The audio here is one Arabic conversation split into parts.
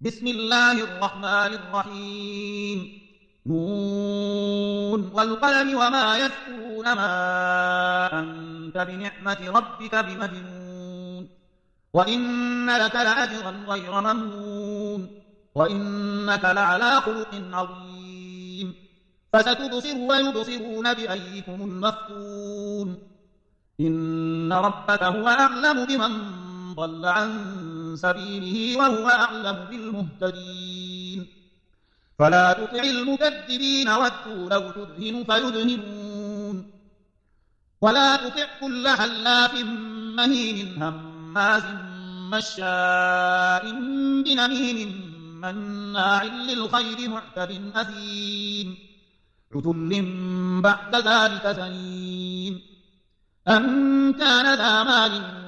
بسم الله الرحمن الرحيم نون والقلم وما يسكون ما أنت بنعمة ربك بمجنون وإن لك لأجرا غير ممنون وإنك لعلى خلق عظيم فستبصر ويبصرون بأيكم المفتون إن ربك هو أعلم بمن ضل عن سبيله وهو أعلم بالمهتدين. فلا تطع المكذبين ودوا لو تدهن فيدهنون. ولا تطع كل حلاف مهين هماز مشاء بنميم مناع للخير معتد أثيم. عتل بعد ذلك سنين. أن كان ذا مال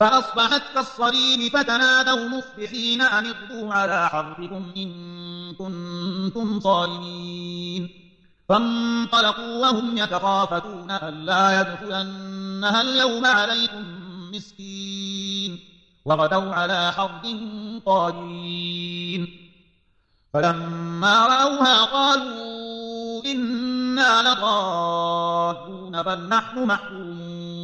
فأصبحت كالصريم فتنادوا مصبحين أن اغدوا على حربكم إن كنتم صارمين فانطلقوا وهم يتخافتون ألا يدخلنها اليوم عليكم مسكين. وغدوا على حرب قادرين. فلما رأوها قالوا إنا لضالون بل نحن محرومون.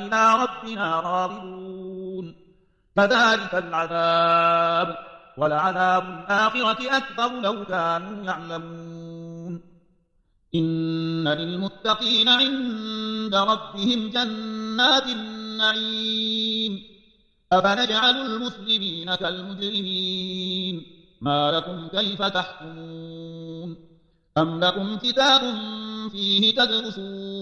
إلى ربنا راغبون. فذلك العذاب ولعذاب الآخرة أكبر لو كانوا يعلمون. إن للمتقين عند ربهم جنات النعيم. أفنجعل المسلمين كالمجرمين؟ ما لكم كيف تحكمون؟ أم لكم كتاب فيه تدرسون؟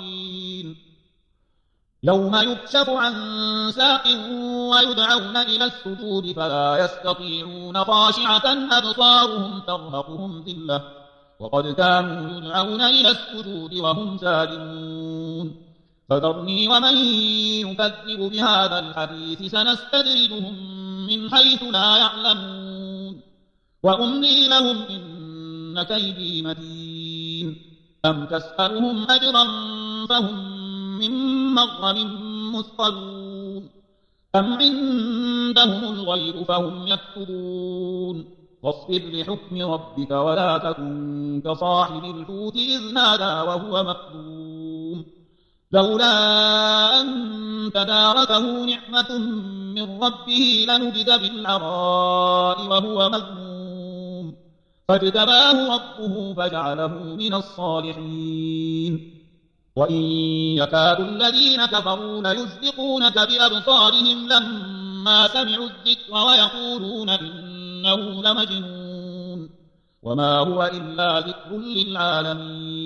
يوم يكشف عن ساق ويدعون إلى السجود فلا يستطيعون خاشعة أبصارهم ترهقهم ذلة. وقد كانوا يدعون إلى السجود وهم سالمون. فذرني ومن يكذب بهذا الحديث سنستدرجهم من حيث لا يعلمون. وأملي لهم إن كيدي متين. أم تسألهم أجرا فهم من مغرم مثقلون أم عندهم الغير فهم يكتبون واصبر لحكم ربك ولا تكن كصاحب الحوت إذ نادى وهو مكذوم لولا أن تداركه نعمة من ربه لنبذ بالعراء وهو مذموم فاجتباه ربه فجعله من الصالحين وإن يكاد الذين كفروا ليزلقونك بأبصارهم لما سمعوا الذكر ويقولون إنه لمجنون. وما هو إلا ذكر للعالمين.